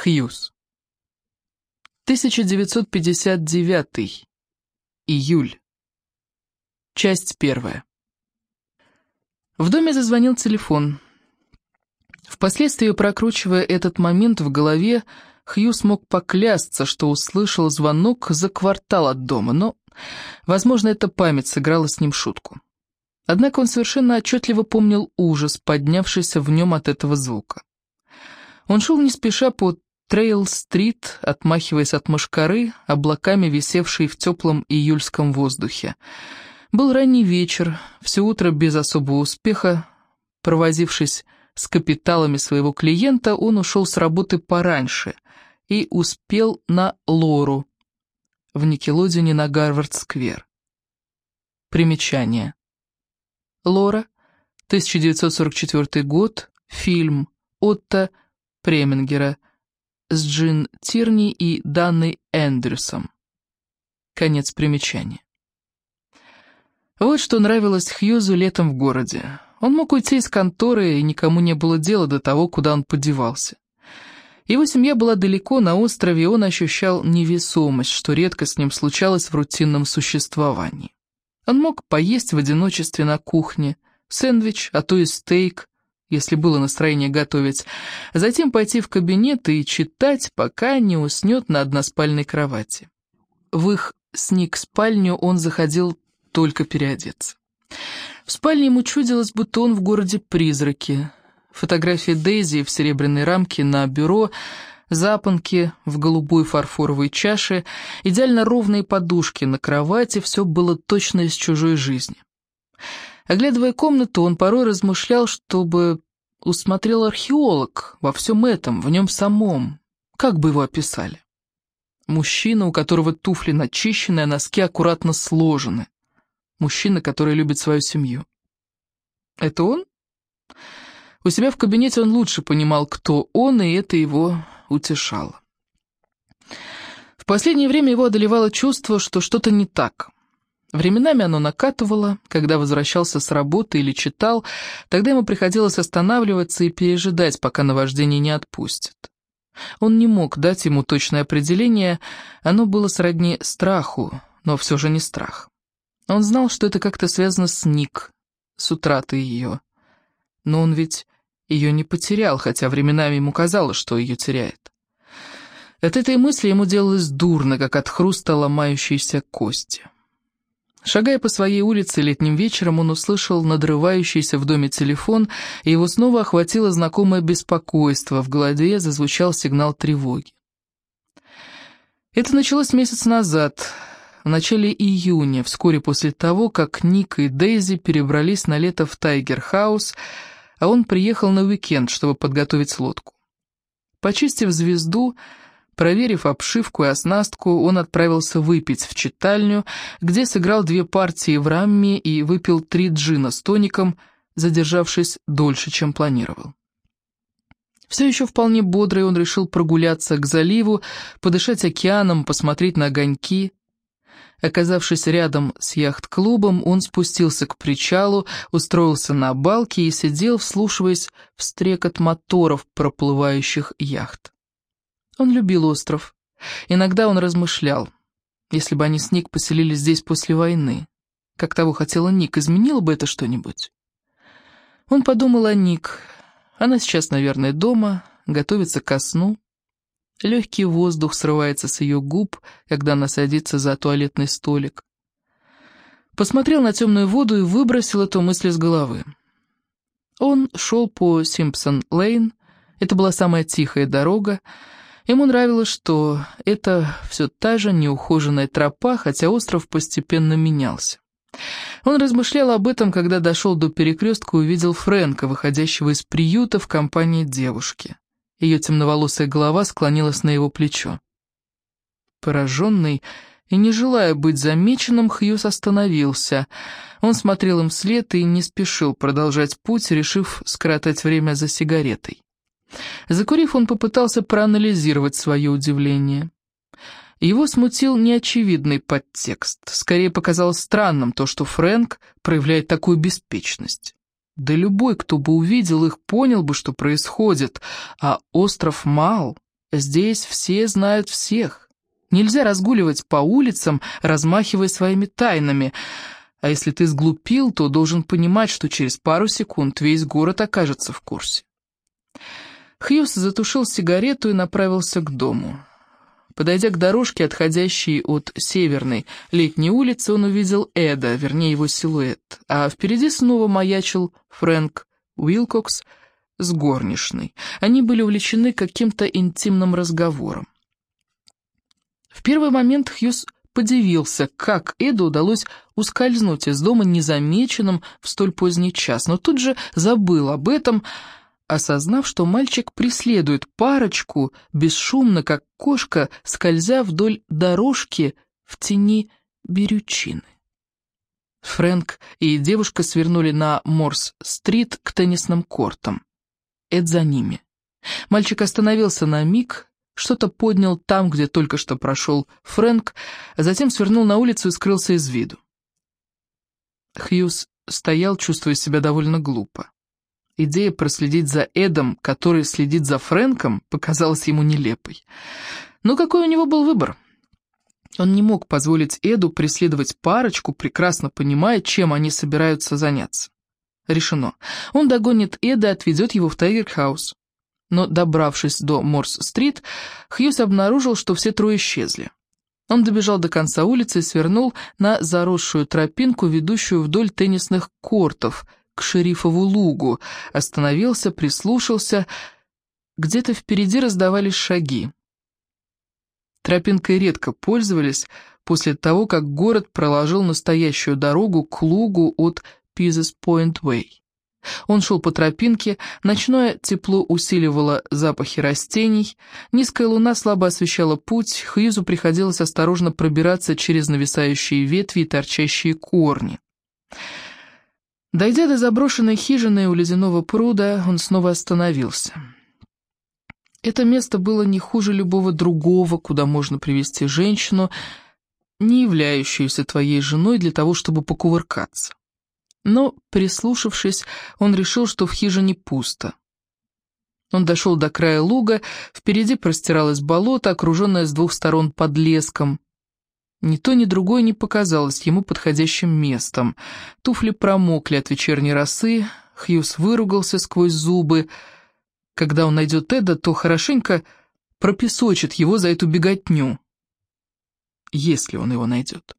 Хьюз. 1959. Июль. Часть первая. В доме зазвонил телефон. Впоследствии, прокручивая этот момент в голове, Хью смог поклясться, что услышал звонок за квартал от дома, но, возможно, эта память сыграла с ним шутку. Однако он совершенно отчетливо помнил ужас, поднявшийся в нем от этого звука. Он шел не спеша по Трейл-стрит, отмахиваясь от мошкары, облаками висевшей в теплом июльском воздухе. Был ранний вечер, все утро без особого успеха, провозившись с капиталами своего клиента, он ушел с работы пораньше и успел на Лору в Никелодине на Гарвард-сквер. Примечание. Лора, 1944 год, фильм, Отто Премингера с Джин Тирни и Данной Эндрюсом. Конец примечания. Вот что нравилось Хьюзу летом в городе. Он мог уйти из конторы, и никому не было дела до того, куда он подевался. Его семья была далеко на острове, и он ощущал невесомость, что редко с ним случалось в рутинном существовании. Он мог поесть в одиночестве на кухне, сэндвич, а то и стейк, если было настроение готовить, затем пойти в кабинет и читать, пока не уснет на односпальной кровати. В их сник-спальню он заходил только переодеться. В спальне ему чудилось, будто он в городе призраки. Фотографии Дейзи в серебряной рамке на бюро, запонки в голубой фарфоровой чаше, идеально ровные подушки на кровати, все было точно из чужой жизни. Оглядывая комнату, он порой размышлял, чтобы усмотрел археолог во всем этом, в нем самом. Как бы его описали? Мужчина, у которого туфли начищены, а носки аккуратно сложены. Мужчина, который любит свою семью. Это он? У себя в кабинете он лучше понимал, кто он, и это его утешало. В последнее время его одолевало чувство, что что-то не так. Временами оно накатывало, когда возвращался с работы или читал, тогда ему приходилось останавливаться и пережидать, пока наваждение не отпустит. Он не мог дать ему точное определение, оно было сродни страху, но все же не страх. Он знал, что это как-то связано с Ник, с утратой ее. Но он ведь ее не потерял, хотя временами ему казалось, что ее теряет. От этой мысли ему делалось дурно, как от хруста ломающейся кости. Шагая по своей улице летним вечером, он услышал надрывающийся в доме телефон, и его снова охватило знакомое беспокойство, в голове зазвучал сигнал тревоги. Это началось месяц назад, в начале июня, вскоре после того, как Ник и Дейзи перебрались на лето в Тайгер-хаус, а он приехал на уикенд, чтобы подготовить лодку. Почистив звезду, Проверив обшивку и оснастку, он отправился выпить в читальню, где сыграл две партии в рамме и выпил три джина с тоником, задержавшись дольше, чем планировал. Все еще вполне бодрый он решил прогуляться к заливу, подышать океаном, посмотреть на огоньки. Оказавшись рядом с яхт-клубом, он спустился к причалу, устроился на балке и сидел, вслушиваясь в стрекот моторов проплывающих яхт. Он любил остров. Иногда он размышлял, если бы они с Ник поселились здесь после войны. Как того хотела Ник, изменило бы это что-нибудь? Он подумал о Ник. Она сейчас, наверное, дома, готовится ко сну. Легкий воздух срывается с ее губ, когда она садится за туалетный столик. Посмотрел на темную воду и выбросил эту мысль из головы. Он шел по Симпсон-Лейн, это была самая тихая дорога, Ему нравилось, что это все та же неухоженная тропа, хотя остров постепенно менялся. Он размышлял об этом, когда дошел до перекрестка и увидел Фрэнка, выходящего из приюта в компании девушки. Ее темноволосая голова склонилась на его плечо. Пораженный и не желая быть замеченным, Хьюз остановился. Он смотрел им вслед и не спешил продолжать путь, решив скоротать время за сигаретой. Закурив, он попытался проанализировать свое удивление. Его смутил неочевидный подтекст. Скорее показалось странным то, что Фрэнк проявляет такую беспечность. Да любой, кто бы увидел их, понял бы, что происходит, а остров мал, Здесь все знают всех. Нельзя разгуливать по улицам, размахивая своими тайнами. А если ты сглупил, то должен понимать, что через пару секунд весь город окажется в курсе. Хьюз затушил сигарету и направился к дому. Подойдя к дорожке, отходящей от северной летней улицы, он увидел Эда, вернее его силуэт, а впереди снова маячил Фрэнк Уилкокс с горничной. Они были увлечены каким-то интимным разговором. В первый момент Хьюз подивился, как Эду удалось ускользнуть из дома незамеченным в столь поздний час, но тут же забыл об этом, осознав, что мальчик преследует парочку, бесшумно, как кошка, скользя вдоль дорожки в тени берючины. Фрэнк и девушка свернули на Морс-стрит к теннисным кортам. Эд за ними. Мальчик остановился на миг, что-то поднял там, где только что прошел Фрэнк, затем свернул на улицу и скрылся из виду. Хьюз стоял, чувствуя себя довольно глупо. Идея проследить за Эдом, который следит за Фрэнком, показалась ему нелепой. Но какой у него был выбор? Он не мог позволить Эду преследовать парочку, прекрасно понимая, чем они собираются заняться. Решено. Он догонит Эда и отведет его в Тайгер-хаус. Но, добравшись до Морс-стрит, Хьюз обнаружил, что все трое исчезли. Он добежал до конца улицы и свернул на заросшую тропинку, ведущую вдоль теннисных кортов – к шерифову лугу, остановился, прислушался. Где-то впереди раздавались шаги. Тропинкой редко пользовались после того, как город проложил настоящую дорогу к лугу от Пизес Пойнт Уэй. Он шел по тропинке, ночное тепло усиливало запахи растений, низкая луна слабо освещала путь, Хьюзу приходилось осторожно пробираться через нависающие ветви и торчащие корни. Дойдя до заброшенной хижины у ледяного пруда, он снова остановился. Это место было не хуже любого другого, куда можно привести женщину, не являющуюся твоей женой для того, чтобы покувыркаться. Но, прислушавшись, он решил, что в хижине пусто. Он дошел до края луга, впереди простиралось болото, окруженное с двух сторон подлеском. Ни то, ни другое не показалось ему подходящим местом. Туфли промокли от вечерней росы, Хьюз выругался сквозь зубы. Когда он найдет Эда, то хорошенько пропесочит его за эту беготню. Если он его найдет.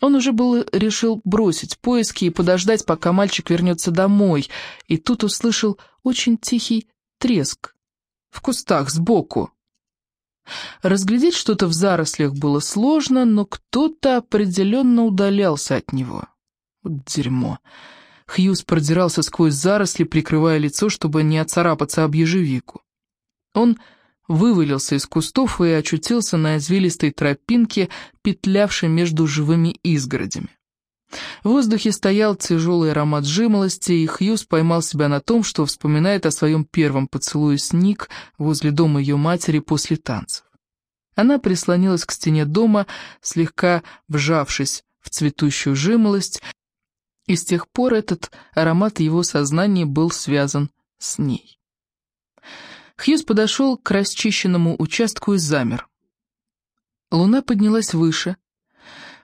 Он уже был решил бросить поиски и подождать, пока мальчик вернется домой, и тут услышал очень тихий треск в кустах сбоку. Разглядеть что-то в зарослях было сложно, но кто-то определенно удалялся от него. Вот дерьмо. Хьюз продирался сквозь заросли, прикрывая лицо, чтобы не отцарапаться об ежевику. Он вывалился из кустов и очутился на извилистой тропинке, петлявшей между живыми изгородями. В воздухе стоял тяжелый аромат жимолости, и Хьюз поймал себя на том, что вспоминает о своем первом поцелуе с Ник возле дома ее матери после танцев. Она прислонилась к стене дома, слегка вжавшись в цветущую жимолость, и с тех пор этот аромат его сознания был связан с ней. Хьюз подошел к расчищенному участку и замер. Луна поднялась выше,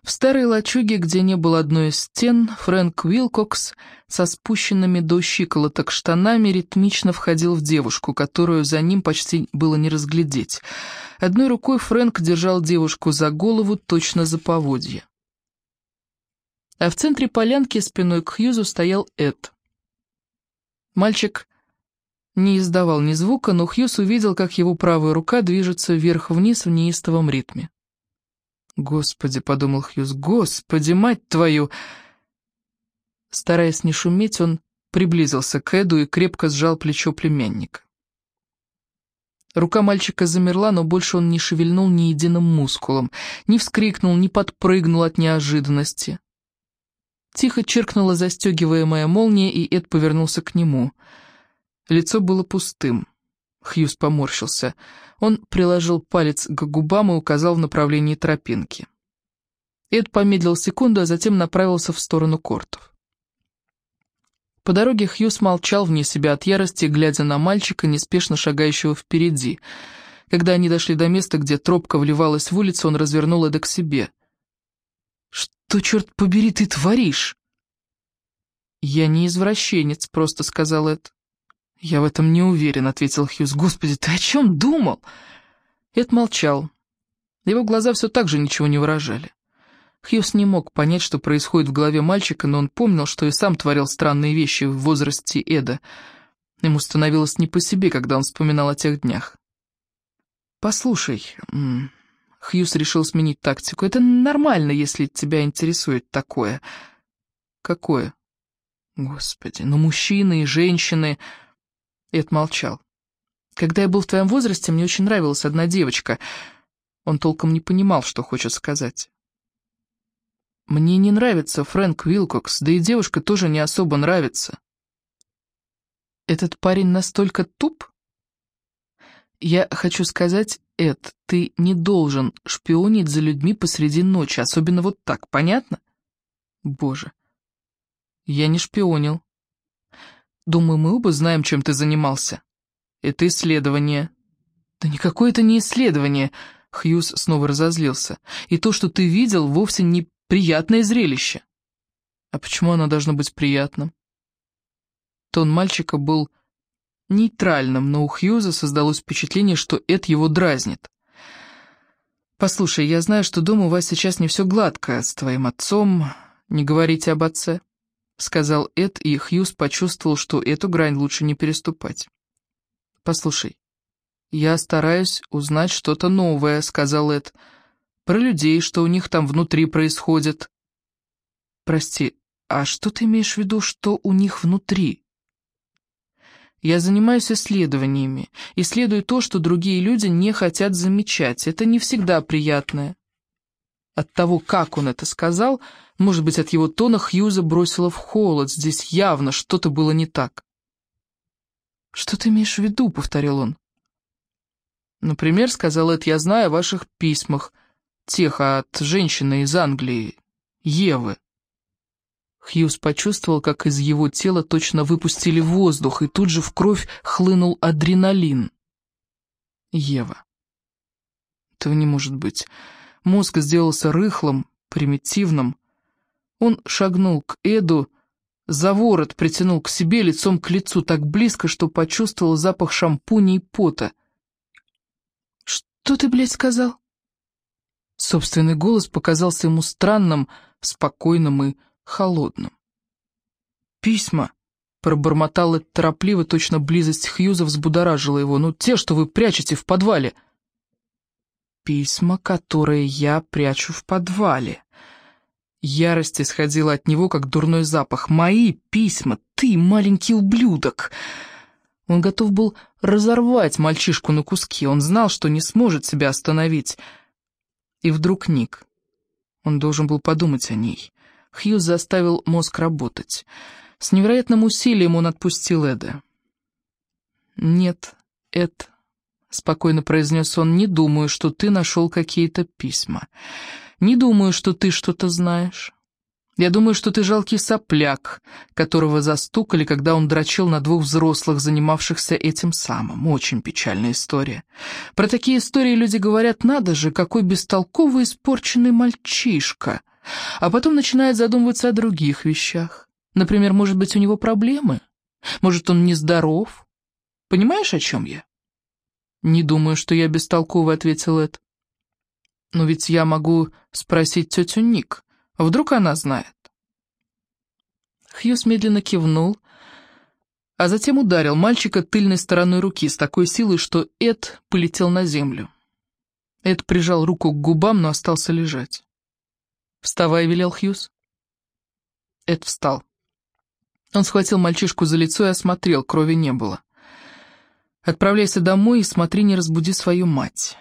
в старой лачуге, где не было одной из стен, Фрэнк Уилкокс со спущенными до щиколоток штанами ритмично входил в девушку, которую за ним почти было не разглядеть. Одной рукой Фрэнк держал девушку за голову, точно за поводье. А в центре полянки спиной к Хьюзу стоял Эд. Мальчик не издавал ни звука, но Хьюз увидел, как его правая рука движется вверх-вниз в неистовом ритме. «Господи», — подумал Хьюз, — «Господи, мать твою!» Стараясь не шуметь, он приблизился к Эду и крепко сжал плечо племянника. Рука мальчика замерла, но больше он не шевельнул ни единым мускулом, не вскрикнул, не подпрыгнул от неожиданности. Тихо чиркнула застегиваемая молния, и Эд повернулся к нему. Лицо было пустым. Хьюз поморщился. Он приложил палец к губам и указал в направлении тропинки. Эд помедлил секунду, а затем направился в сторону кортов. По дороге Хьюз молчал вне себя от ярости, глядя на мальчика, неспешно шагающего впереди. Когда они дошли до места, где тропка вливалась в улицу, он развернул Эда к себе. «Что, черт побери, ты творишь?» «Я не извращенец», — просто сказал Эд. «Я в этом не уверен», — ответил Хьюз. «Господи, ты о чем думал?» Эд молчал. Его глаза все так же ничего не выражали. Хьюз не мог понять, что происходит в голове мальчика, но он помнил, что и сам творил странные вещи в возрасте Эда. Ему становилось не по себе, когда он вспоминал о тех днях. «Послушай...» Хьюз решил сменить тактику. «Это нормально, если тебя интересует такое». «Какое?» «Господи, ну мужчины и женщины...» Эд молчал. «Когда я был в твоем возрасте, мне очень нравилась одна девочка...» Он толком не понимал, что хочет сказать. «Мне не нравится Фрэнк Уилкокс, да и девушка тоже не особо нравится». «Этот парень настолько туп?» «Я хочу сказать, Эд, ты не должен шпионить за людьми посреди ночи, особенно вот так, понятно?» «Боже, я не шпионил». «Думаю, мы оба знаем, чем ты занимался». «Это исследование». «Да никакое это не исследование», Хьюз снова разозлился. «И то, что ты видел, вовсе не приятное зрелище». «А почему оно должно быть приятным?» Тон мальчика был нейтральным, но у Хьюза создалось впечатление, что Эд его дразнит. «Послушай, я знаю, что дома у вас сейчас не все гладко с твоим отцом. Не говорите об отце», — сказал Эд, и Хьюз почувствовал, что эту грань лучше не переступать. «Послушай, «Я стараюсь узнать что-то новое», — сказал Эд. «Про людей, что у них там внутри происходит». «Прости, а что ты имеешь в виду, что у них внутри?» «Я занимаюсь исследованиями, исследую то, что другие люди не хотят замечать. Это не всегда приятное». От того, как он это сказал, может быть, от его тона Хьюза бросило в холод. Здесь явно что-то было не так. «Что ты имеешь в виду?» — повторил он. Например, сказал Эд, я знаю о ваших письмах, тех от женщины из Англии, Евы. Хьюз почувствовал, как из его тела точно выпустили воздух, и тут же в кровь хлынул адреналин. Ева. Этого не может быть. Мозг сделался рыхлым, примитивным. Он шагнул к Эду, за ворот притянул к себе лицом к лицу так близко, что почувствовал запах шампуня и пота. «Что ты, блядь, сказал?» Собственный голос показался ему странным, спокойным и холодным. «Письма», — пробормотал это торопливо, точно близость Хьюза взбудоражила его. «Ну, те, что вы прячете в подвале». «Письма, которые я прячу в подвале». Ярость исходила от него, как дурной запах. «Мои письма! Ты, маленький ублюдок!» Он готов был разорвать мальчишку на куски, он знал, что не сможет себя остановить. И вдруг Ник. Он должен был подумать о ней. Хьюз заставил мозг работать. С невероятным усилием он отпустил Эда. «Нет, Эд», — спокойно произнес он, — «не думаю, что ты нашел какие-то письма. Не думаю, что ты что-то знаешь. Я думаю, что ты жалкий сопляк, которого застукали, когда он дрочил на двух взрослых, занимавшихся этим самым. Очень печальная история. Про такие истории люди говорят, надо же, какой бестолковый испорченный мальчишка. А потом начинают задумываться о других вещах. Например, может быть, у него проблемы? Может, он нездоров? Понимаешь, о чем я? «Не думаю, что я бестолковый», — ответил Эд. «Но ведь я могу спросить тетю Ник». Вдруг она знает? Хьюз медленно кивнул, а затем ударил мальчика тыльной стороной руки с такой силой, что Эд полетел на землю. Эд прижал руку к губам, но остался лежать. «Вставай», — велел Хьюз. Эд встал. Он схватил мальчишку за лицо и осмотрел, крови не было. «Отправляйся домой и смотри, не разбуди свою мать».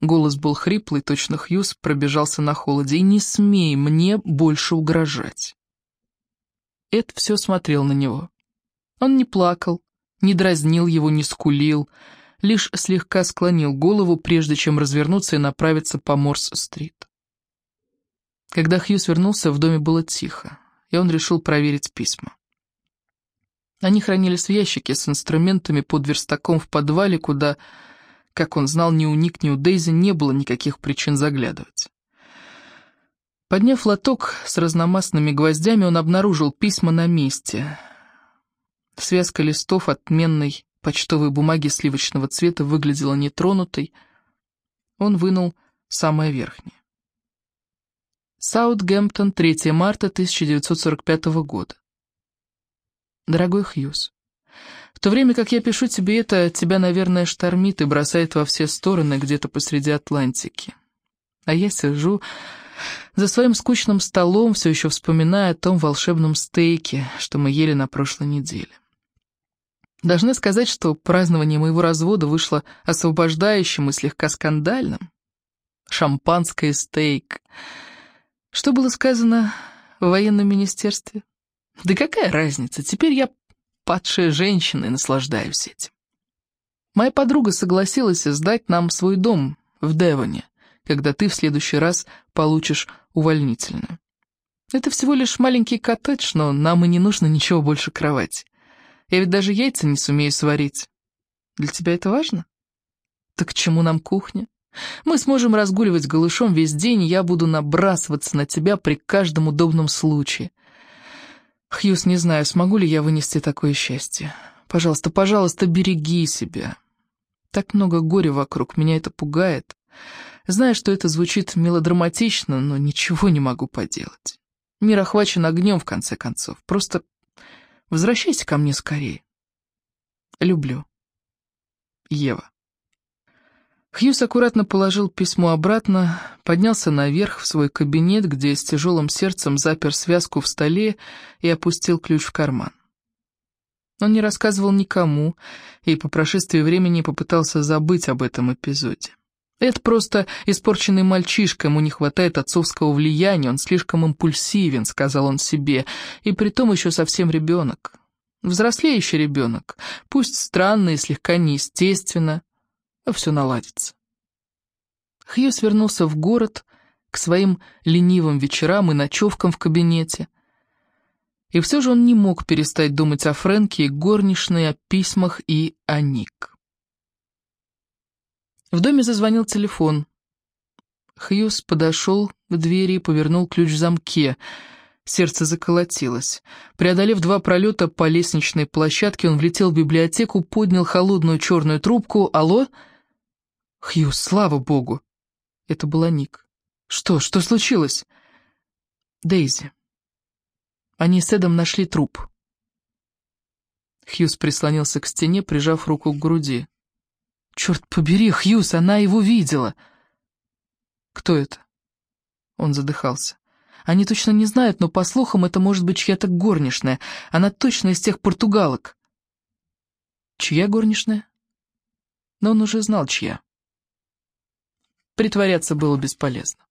Голос был хриплый, точно Хьюз пробежался на холоде. «И не смей мне больше угрожать!» Эд все смотрел на него. Он не плакал, не дразнил его, не скулил, лишь слегка склонил голову, прежде чем развернуться и направиться по Морс-стрит. Когда Хьюз вернулся, в доме было тихо, и он решил проверить письма. Они хранились в ящике с инструментами под верстаком в подвале, куда Как он знал, ни у Ник, ни у Дейзи не было никаких причин заглядывать. Подняв лоток с разномастными гвоздями, он обнаружил письма на месте. Связка листов отменной почтовой бумаги сливочного цвета выглядела нетронутой. Он вынул самое верхнее. Саутгемптон, 3 марта 1945 года. Дорогой Хьюз, в то время как я пишу тебе это, тебя, наверное, штормит и бросает во все стороны где-то посреди Атлантики. А я сижу за своим скучным столом, все еще вспоминая о том волшебном стейке, что мы ели на прошлой неделе. Должна сказать, что празднование моего развода вышло освобождающим и слегка скандальным. Шампанское стейк. Что было сказано в военном министерстве? Да какая разница, теперь я падшая женщина и наслаждаюсь этим. Моя подруга согласилась сдать нам свой дом в Девоне, когда ты в следующий раз получишь увольнительную. Это всего лишь маленький коттедж, но нам и не нужно ничего больше кровати. Я ведь даже яйца не сумею сварить. Для тебя это важно? Так к чему нам кухня? Мы сможем разгуливать голышом весь день, и я буду набрасываться на тебя при каждом удобном случае. Хьюз, не знаю, смогу ли я вынести такое счастье. Пожалуйста, пожалуйста, береги себя. Так много горя вокруг, меня это пугает. Знаю, что это звучит мелодраматично, но ничего не могу поделать. Мир охвачен огнем, в конце концов. Просто возвращайся ко мне скорее. Люблю. Ева. Хьюз аккуратно положил письмо обратно, поднялся наверх в свой кабинет, где с тяжелым сердцем запер связку в столе и опустил ключ в карман. Он не рассказывал никому и по прошествии времени попытался забыть об этом эпизоде. Это просто испорченный мальчишка, ему не хватает отцовского влияния, он слишком импульсивен, сказал он себе, и притом еще совсем ребенок. Взрослеющий ребенок, пусть странно и слегка неестественно, а все наладится. Хьюс вернулся в город к своим ленивым вечерам и ночевкам в кабинете. И все же он не мог перестать думать о Фрэнке и горничной, о письмах и о Ник. В доме зазвонил телефон. Хьюз подошел к двери и повернул ключ в замке. Сердце заколотилось. Преодолев два пролета по лестничной площадке, он влетел в библиотеку, поднял холодную черную трубку. «Алло?» «Хьюз, слава богу!» Это была Ник. «Что? Что случилось?» «Дейзи. Они с Эдом нашли труп». Хьюз прислонился к стене, прижав руку к груди. «Черт побери, Хьюз, она его видела!» «Кто это?» Он задыхался. «Они точно не знают, но, по слухам, это может быть чья-то горничная. Она точно из тех португалок». «Чья горничная?» Но он уже знал, чья. Притворяться было бесполезно.